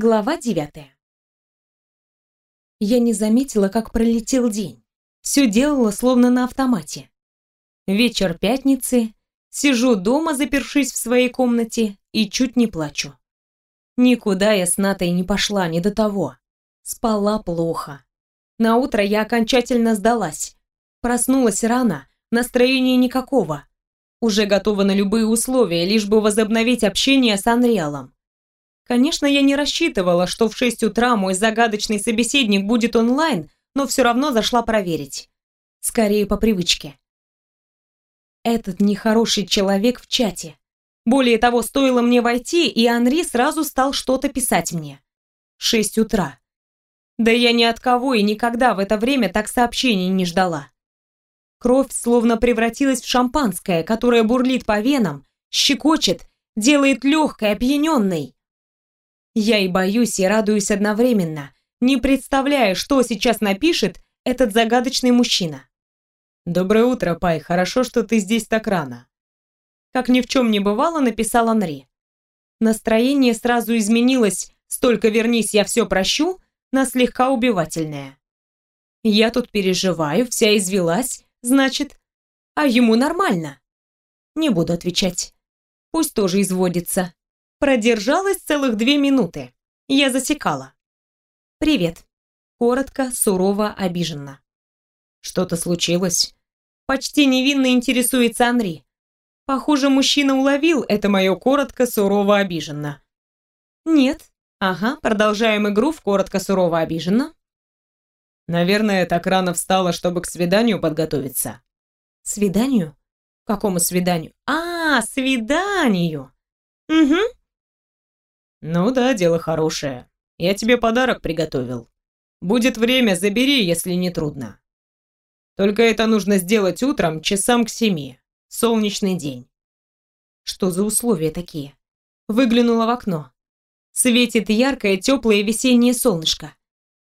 Глава девятая. Я не заметила, как пролетел день. Все делала словно на автомате. Вечер пятницы, сижу дома, запершись в своей комнате, и чуть не плачу. Никуда я с Натой не пошла, не до того. Спала плохо. На утро я окончательно сдалась. Проснулась рано, настроения никакого. Уже готова на любые условия, лишь бы возобновить общение с Анриалом. Конечно, я не рассчитывала, что в 6 утра мой загадочный собеседник будет онлайн, но все равно зашла проверить. Скорее по привычке. Этот нехороший человек в чате. Более того, стоило мне войти, и Анри сразу стал что-то писать мне. Шесть утра. Да я ни от кого и никогда в это время так сообщений не ждала. Кровь словно превратилась в шампанское, которое бурлит по венам, щекочет, делает легкой, опьяненной. Я и боюсь, и радуюсь одновременно, не представляя, что сейчас напишет этот загадочный мужчина. «Доброе утро, Пай, хорошо, что ты здесь так рано». Как ни в чем не бывало, написал Анри. Настроение сразу изменилось, столько вернись, я все прощу, на слегка убивательное. Я тут переживаю, вся извелась, значит, а ему нормально. Не буду отвечать. Пусть тоже изводится. Продержалась целых две минуты. Я засекала. «Привет». Коротко, сурово, обиженно. «Что-то случилось?» Почти невинно интересуется Анри. Похоже, мужчина уловил это мое коротко, сурово, обиженно. «Нет». Ага, продолжаем игру в коротко, сурово, обиженно. «Наверное, так рано встала, чтобы к свиданию подготовиться». «Свиданию? Какому свиданию? А, свиданию!» «Угу, «Ну да, дело хорошее. Я тебе подарок приготовил. Будет время, забери, если не трудно. Только это нужно сделать утром, часам к семи. Солнечный день». «Что за условия такие?» Выглянула в окно. Светит яркое, теплое весеннее солнышко.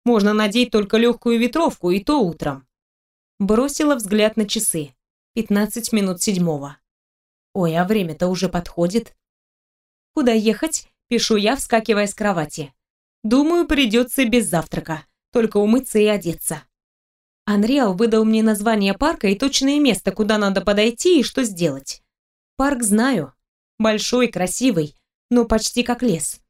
Можно надеть только легкую ветровку, и то утром. Бросила взгляд на часы. Пятнадцать минут седьмого. Ой, а время-то уже подходит. Куда ехать? Пишу я, вскакивая с кровати. Думаю, придется без завтрака, только умыться и одеться. Анриал выдал мне название парка и точное место, куда надо подойти и что сделать. Парк знаю. Большой, красивый, но почти как лес.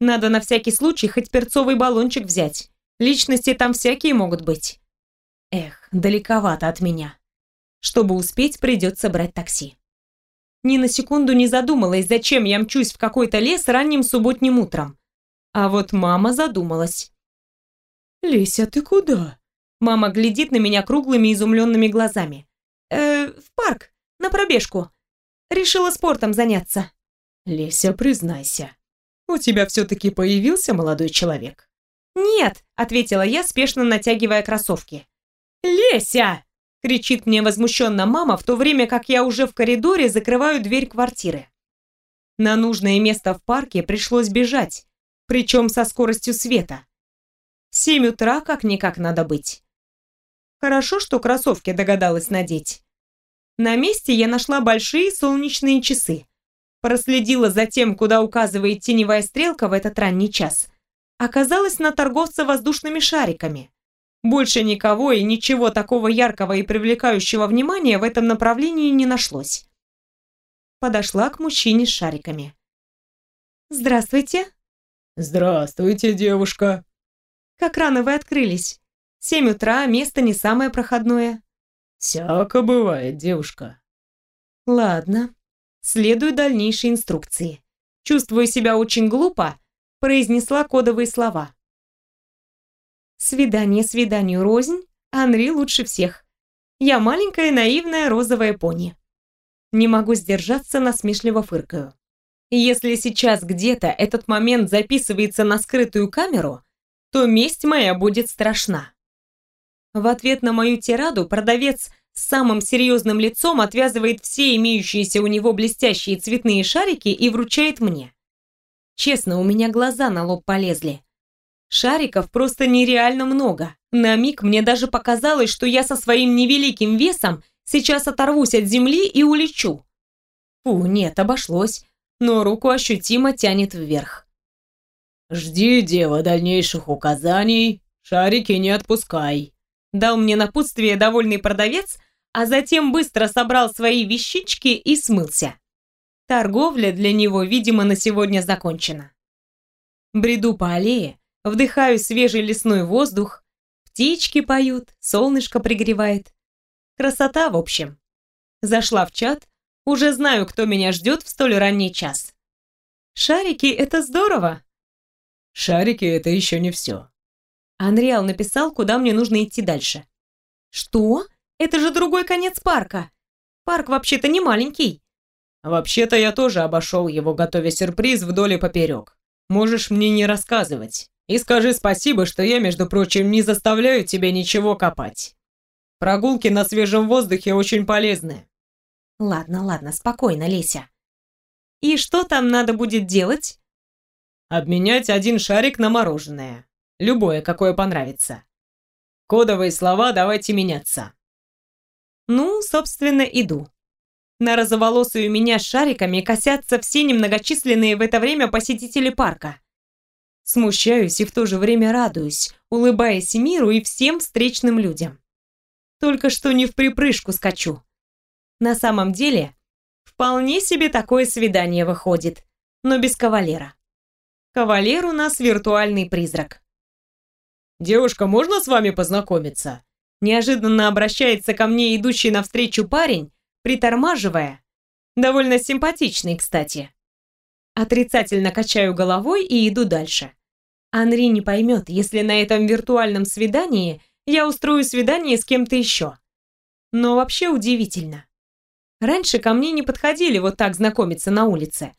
Надо на всякий случай хоть перцовый баллончик взять. Личности там всякие могут быть. Эх, далековато от меня. Чтобы успеть, придется брать такси. Ни на секунду не задумалась, зачем я мчусь в какой-то лес ранним субботним утром. А вот мама задумалась. «Леся, ты куда?» Мама глядит на меня круглыми изумленными глазами. «Э, в парк, на пробежку. Решила спортом заняться». «Леся, признайся, у тебя все-таки появился молодой человек?» «Нет», — ответила я, спешно натягивая кроссовки. «Леся!» Кричит мне возмущенно мама, в то время как я уже в коридоре закрываю дверь квартиры. На нужное место в парке пришлось бежать, причем со скоростью света. Семь утра как-никак надо быть. Хорошо, что кроссовки догадалась надеть. На месте я нашла большие солнечные часы. Проследила за тем, куда указывает теневая стрелка в этот ранний час. Оказалась на торговца воздушными шариками. Больше никого и ничего такого яркого и привлекающего внимания в этом направлении не нашлось. Подошла к мужчине с шариками. «Здравствуйте». «Здравствуйте, девушка». «Как рано вы открылись? Семь утра, место не самое проходное». «Всяко бывает, девушка». «Ладно. Следую дальнейшей инструкции. Чувствую себя очень глупо», произнесла кодовые слова. Свидание свиданию рознь, Анри лучше всех. Я маленькая наивная розовая пони. Не могу сдержаться, насмешливо фыркаю. Если сейчас где-то этот момент записывается на скрытую камеру, то месть моя будет страшна. В ответ на мою тираду продавец с самым серьезным лицом отвязывает все имеющиеся у него блестящие цветные шарики и вручает мне. Честно, у меня глаза на лоб полезли. Шариков просто нереально много. На миг мне даже показалось, что я со своим невеликим весом сейчас оторвусь от земли и улечу. Фу, нет, обошлось, но руку ощутимо тянет вверх. «Жди, дева, дальнейших указаний. Шарики не отпускай», — дал мне напутствие довольный продавец, а затем быстро собрал свои вещички и смылся. Торговля для него, видимо, на сегодня закончена. Бреду по аллее, вдыхаю свежий лесной воздух, птички поют, солнышко пригревает. Красота, в общем. Зашла в чат, уже знаю, кто меня ждет в столь ранний час. Шарики — это здорово. Шарики — это еще не все. Анриал написал, куда мне нужно идти дальше. Что? Это же другой конец парка. Парк вообще-то не маленький. Вообще-то я тоже обошел его, готовя сюрприз вдоль и поперек. Можешь мне не рассказывать. И скажи спасибо, что я, между прочим, не заставляю тебя ничего копать. Прогулки на свежем воздухе очень полезны. Ладно, ладно, спокойно, Леся. И что там надо будет делать? Обменять один шарик на мороженое. Любое, какое понравится. Кодовые слова давайте меняться. Ну, собственно, иду. На розоволосую меня шариками косятся все немногочисленные в это время посетители парка. Смущаюсь и в то же время радуюсь, улыбаясь миру и всем встречным людям. Только что не в припрыжку скачу. На самом деле, вполне себе такое свидание выходит, но без кавалера. Кавалер у нас виртуальный призрак. «Девушка, можно с вами познакомиться?» Неожиданно обращается ко мне идущий навстречу парень, притормаживая. Довольно симпатичный, кстати. Отрицательно качаю головой и иду дальше. Анри не поймет, если на этом виртуальном свидании я устрою свидание с кем-то еще. Но вообще удивительно. Раньше ко мне не подходили вот так знакомиться на улице.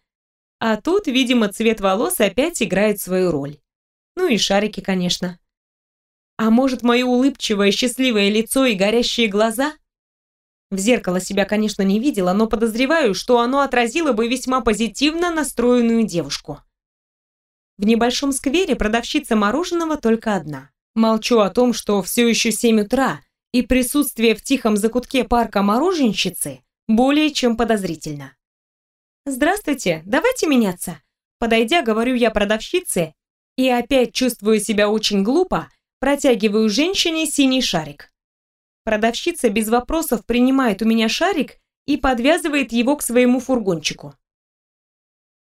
А тут, видимо, цвет волос опять играет свою роль. Ну и шарики, конечно. А может, мое улыбчивое, счастливое лицо и горящие глаза? В зеркало себя, конечно, не видела, но подозреваю, что оно отразило бы весьма позитивно настроенную девушку. В небольшом сквере продавщица мороженого только одна. Молчу о том, что все еще 7 утра, и присутствие в тихом закутке парка мороженщицы более чем подозрительно. «Здравствуйте, давайте меняться». Подойдя, говорю я продавщице, и опять чувствую себя очень глупо, протягиваю женщине синий шарик. Продавщица без вопросов принимает у меня шарик и подвязывает его к своему фургончику.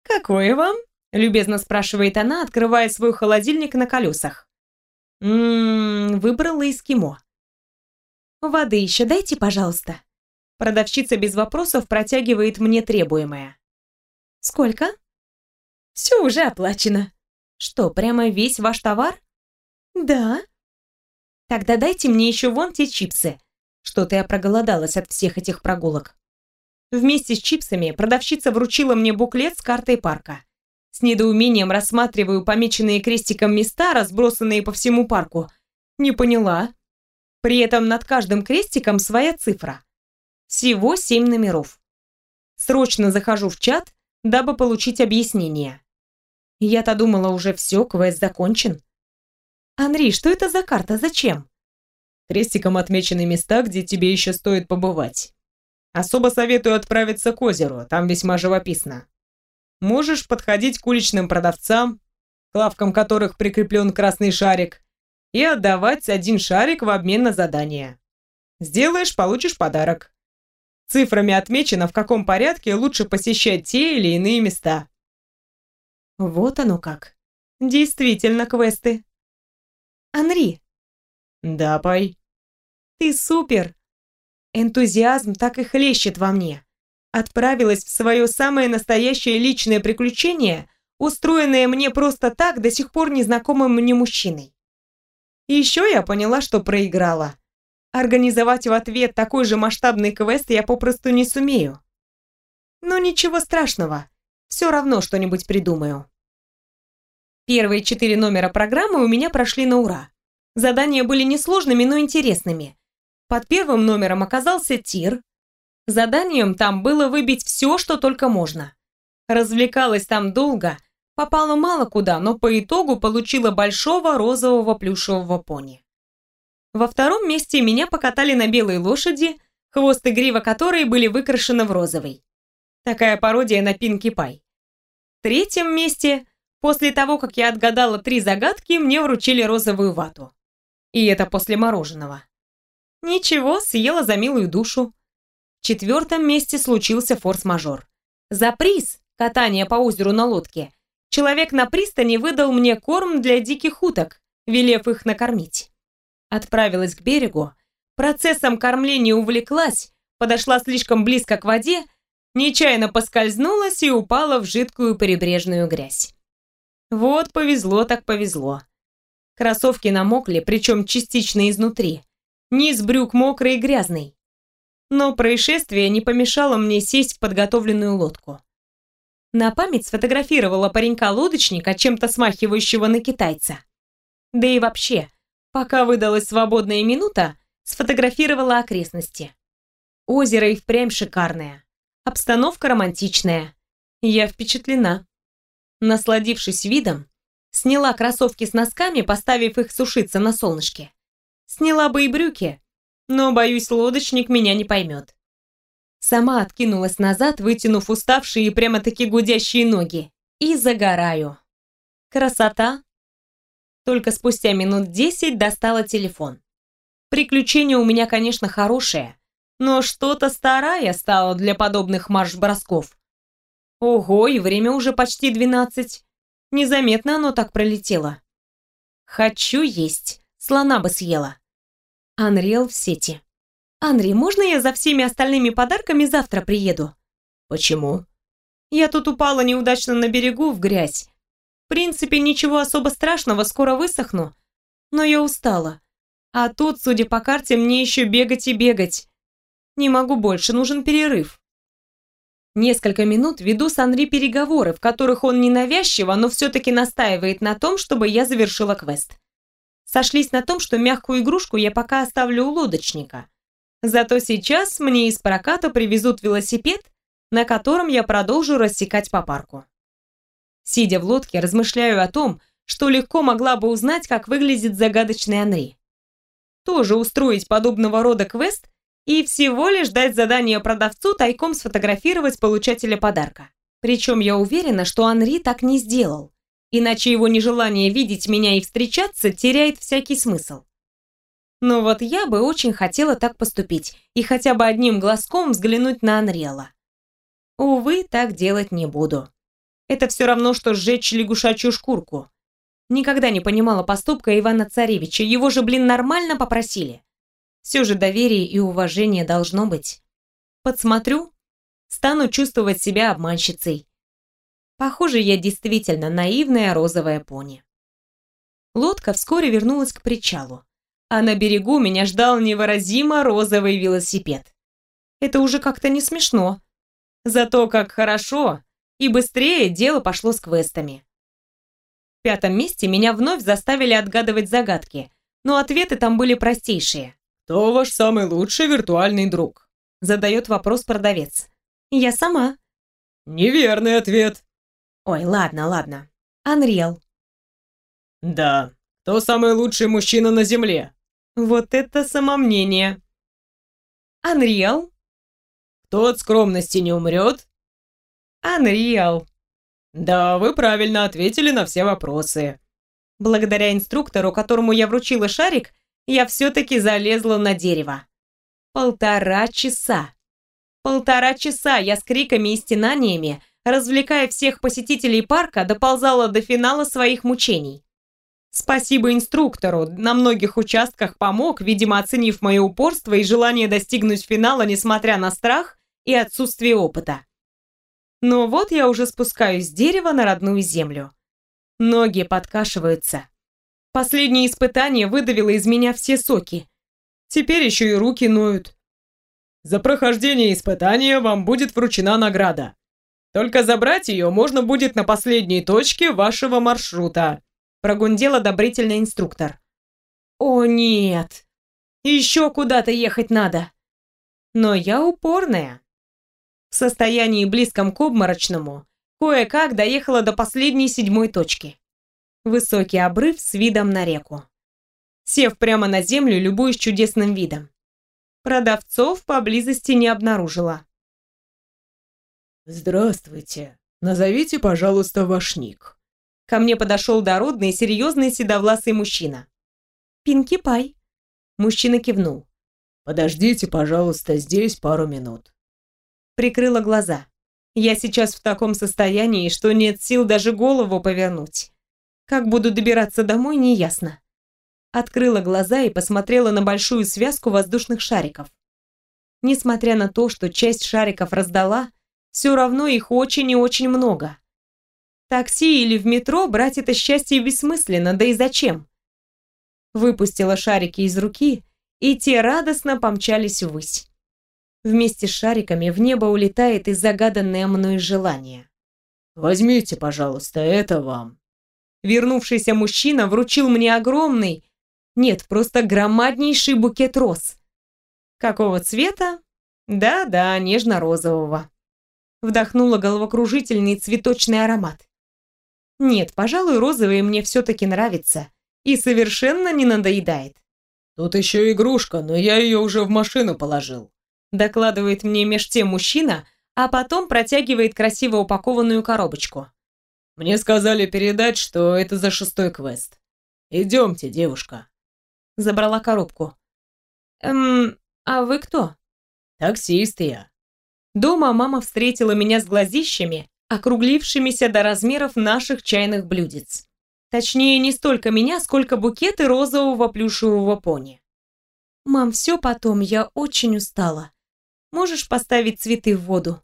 «Какое вам?» – любезно спрашивает она, открывая свой холодильник на колесах. «Ммм, выбрала эскимо». «Воды еще дайте, пожалуйста». Продавщица без вопросов протягивает мне требуемое. «Сколько?» «Все уже оплачено». «Что, прямо весь ваш товар?» «Да», Тогда дайте мне еще вон те чипсы. Что-то я проголодалась от всех этих прогулок. Вместе с чипсами продавщица вручила мне буклет с картой парка. С недоумением рассматриваю помеченные крестиком места, разбросанные по всему парку. Не поняла. При этом над каждым крестиком своя цифра. Всего семь номеров. Срочно захожу в чат, дабы получить объяснение. Я-то думала уже все, квест закончен. «Анри, что это за карта? Зачем?» Крестиком отмечены места, где тебе еще стоит побывать. Особо советую отправиться к озеру, там весьма живописно. Можешь подходить к уличным продавцам, к лавкам которых прикреплен красный шарик, и отдавать один шарик в обмен на задание. Сделаешь, получишь подарок. Цифрами отмечено, в каком порядке лучше посещать те или иные места. Вот оно как. Действительно квесты. Анри. Да, Пай. Ты супер. Энтузиазм так и хлещет во мне. Отправилась в свое самое настоящее личное приключение, устроенное мне просто так до сих пор незнакомым мне мужчиной. еще я поняла, что проиграла. Организовать в ответ такой же масштабный квест я попросту не сумею. Но ничего страшного, все равно что-нибудь придумаю. Первые четыре номера программы у меня прошли на ура. Задания были несложными, но интересными. Под первым номером оказался тир. Заданием там было выбить все, что только можно. Развлекалась там долго, попала мало куда, но по итогу получила большого розового плюшевого пони. Во втором месте меня покатали на белой лошади, хвост и грива которой были выкрашены в розовый. Такая пародия на Пинки Пай. В третьем месте После того, как я отгадала три загадки, мне вручили розовую вату. И это после мороженого. Ничего, съела за милую душу. В четвертом месте случился форс-мажор. За приз, катание по озеру на лодке, человек на пристани выдал мне корм для диких уток, велев их накормить. Отправилась к берегу, процессом кормления увлеклась, подошла слишком близко к воде, нечаянно поскользнулась и упала в жидкую прибрежную грязь. Вот повезло так повезло. Кроссовки намокли, причем частично изнутри. Низ брюк мокрый и грязный. Но происшествие не помешало мне сесть в подготовленную лодку. На память сфотографировала паренька-лодочника, чем-то смахивающего на китайца. Да и вообще, пока выдалась свободная минута, сфотографировала окрестности. Озеро и впрямь шикарное. Обстановка романтичная. Я впечатлена. Насладившись видом, сняла кроссовки с носками, поставив их сушиться на солнышке. Сняла бы и брюки, но, боюсь, лодочник меня не поймет. Сама откинулась назад, вытянув уставшие и прямо-таки гудящие ноги, и загораю. Красота! Только спустя минут десять достала телефон. Приключение у меня, конечно, хорошее, но что-то старая стала для подобных марш-бросков. Ого, и время уже почти двенадцать. Незаметно оно так пролетело. Хочу есть. Слона бы съела. Анриэл в сети. Анри, можно я за всеми остальными подарками завтра приеду? Почему? Я тут упала неудачно на берегу в грязь. В принципе, ничего особо страшного, скоро высохну. Но я устала. А тут, судя по карте, мне еще бегать и бегать. Не могу больше, нужен перерыв. Несколько минут веду с Анри переговоры, в которых он ненавязчиво, но все-таки настаивает на том, чтобы я завершила квест. Сошлись на том, что мягкую игрушку я пока оставлю у лодочника. Зато сейчас мне из проката привезут велосипед, на котором я продолжу рассекать по парку. Сидя в лодке, размышляю о том, что легко могла бы узнать, как выглядит загадочный Анри. Тоже устроить подобного рода квест и всего лишь дать задание продавцу тайком сфотографировать получателя подарка. Причем я уверена, что Анри так не сделал, иначе его нежелание видеть меня и встречаться теряет всякий смысл. Но вот я бы очень хотела так поступить и хотя бы одним глазком взглянуть на Анриэла. Увы, так делать не буду. Это все равно, что сжечь лягушачью шкурку. Никогда не понимала поступка Ивана Царевича, его же, блин, нормально попросили. Все же доверие и уважение должно быть. Подсмотрю, стану чувствовать себя обманщицей. Похоже, я действительно наивная розовая пони. Лодка вскоре вернулась к причалу, а на берегу меня ждал невыразимо розовый велосипед. Это уже как-то не смешно. Зато как хорошо и быстрее дело пошло с квестами. В пятом месте меня вновь заставили отгадывать загадки, но ответы там были простейшие. «Кто ваш самый лучший виртуальный друг?» Задает вопрос продавец. «Я сама». «Неверный ответ». «Ой, ладно, ладно. Анриэл». «Да. Кто самый лучший мужчина на Земле?» «Вот это самомнение». «Анриэл». «Кто от скромности не умрет?» «Анриэл». «Да, вы правильно ответили на все вопросы». Благодаря инструктору, которому я вручила шарик, я все-таки залезла на дерево. Полтора часа. Полтора часа я с криками и стенаниями, развлекая всех посетителей парка, доползала до финала своих мучений. Спасибо инструктору, на многих участках помог, видимо, оценив мое упорство и желание достигнуть финала, несмотря на страх и отсутствие опыта. Но вот я уже спускаюсь с дерева на родную землю. Ноги подкашиваются. Последнее испытание выдавило из меня все соки. Теперь еще и руки ноют. За прохождение испытания вам будет вручена награда. Только забрать ее можно будет на последней точке вашего маршрута. Прогундел одобрительный инструктор. О нет, еще куда-то ехать надо. Но я упорная. В состоянии близком к обморочному, кое-как доехала до последней седьмой точки. Высокий обрыв с видом на реку. Сев прямо на землю, любуюсь чудесным видом. Продавцов поблизости не обнаружила. «Здравствуйте. Назовите, пожалуйста, ваш ник». Ко мне подошел дородный, серьезный седовласый мужчина. «Пинки Пай». Мужчина кивнул. «Подождите, пожалуйста, здесь пару минут». Прикрыла глаза. Я сейчас в таком состоянии, что нет сил даже голову повернуть. Как буду добираться домой, неясно. Открыла глаза и посмотрела на большую связку воздушных шариков. Несмотря на то, что часть шариков раздала, все равно их очень и очень много. Такси или в метро брать это счастье бессмысленно, да и зачем? Выпустила шарики из руки, и те радостно помчались ввысь. Вместе с шариками в небо улетает и загаданное мной желание. «Возьмите, пожалуйста, это вам». Вернувшийся мужчина вручил мне огромный, нет, просто громаднейший букет роз. Какого цвета? Да-да, нежно-розового. Вдохнула головокружительный цветочный аромат. Нет, пожалуй, розовый мне все-таки нравится и совершенно не надоедает. Тут еще игрушка, но я ее уже в машину положил докладывает мне меж тем мужчина, а потом протягивает красиво упакованную коробочку. Мне сказали передать, что это за шестой квест. Идемте, девушка. Забрала коробку. Эм, а вы кто? Таксист я. Дома мама встретила меня с глазищами, округлившимися до размеров наших чайных блюдец. Точнее, не столько меня, сколько букеты розового плюшевого пони. «Мам, все потом, я очень устала. Можешь поставить цветы в воду?»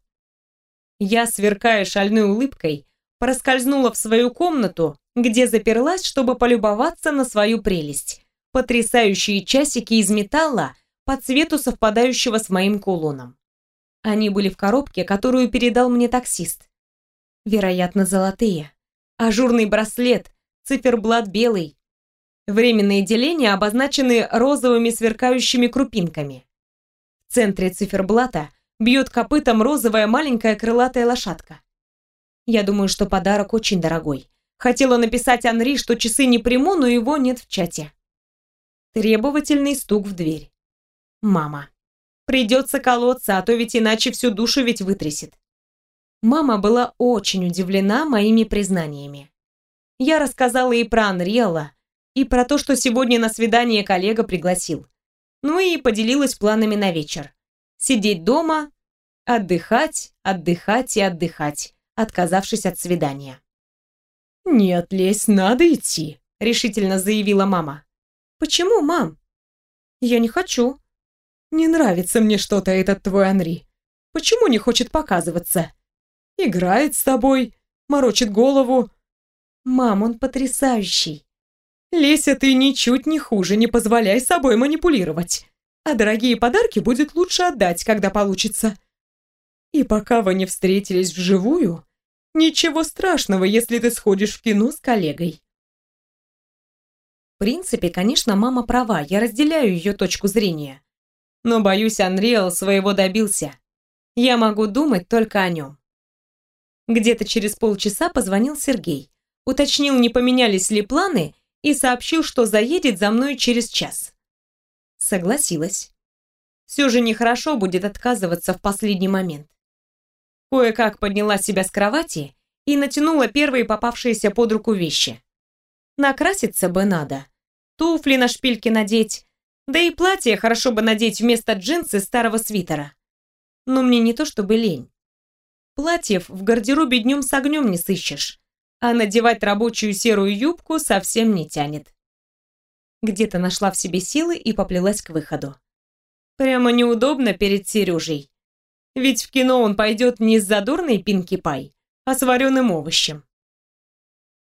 Я, сверкая шальной улыбкой, проскользнула в свою комнату, где заперлась, чтобы полюбоваться на свою прелесть. Потрясающие часики из металла по цвету совпадающего с моим кулоном. Они были в коробке, которую передал мне таксист. Вероятно, золотые. Ажурный браслет, циферблат белый. Временные деления обозначены розовыми сверкающими крупинками. В центре циферблата бьет копытом розовая маленькая крылатая лошадка. Я думаю, что подарок очень дорогой. Хотела написать Анри, что часы не приму, но его нет в чате. Требовательный стук в дверь. Мама. Придется колоться, а то ведь иначе всю душу ведь вытрясет. Мама была очень удивлена моими признаниями. Я рассказала и про Анриэла, и про то, что сегодня на свидание коллега пригласил. Ну и поделилась планами на вечер. Сидеть дома, отдыхать, отдыхать и отдыхать, отказавшись от свидания. «Нет, Лесь, надо идти», — решительно заявила мама. «Почему, мам?» «Я не хочу». «Не нравится мне что-то этот твой Анри. Почему не хочет показываться? Играет с тобой, морочит голову». «Мам, он потрясающий. Леся, ты ничуть не хуже, не позволяй собой манипулировать. А дорогие подарки будет лучше отдать, когда получится. И пока вы не встретились вживую, ничего страшного, если ты сходишь в кино с коллегой. В принципе, конечно, мама права, я разделяю ее точку зрения. Но, боюсь, Анриэл своего добился. Я могу думать только о нем. Где-то через полчаса позвонил Сергей. Уточнил, не поменялись ли планы, и сообщил, что заедет за мной через час. Согласилась. Все же нехорошо будет отказываться в последний момент. Кое-как подняла себя с кровати и натянула первые попавшиеся под руку вещи. Накраситься бы надо, туфли на шпильке надеть, да и платье хорошо бы надеть вместо джинсы старого свитера. Но мне не то чтобы лень. Платьев в гардеробе днем с огнем не сыщешь а надевать рабочую серую юбку совсем не тянет. Где-то нашла в себе силы и поплелась к выходу. Прямо неудобно перед Сережей. Ведь в кино он пойдет не с задорной Пинки Пай, а с вареным овощем.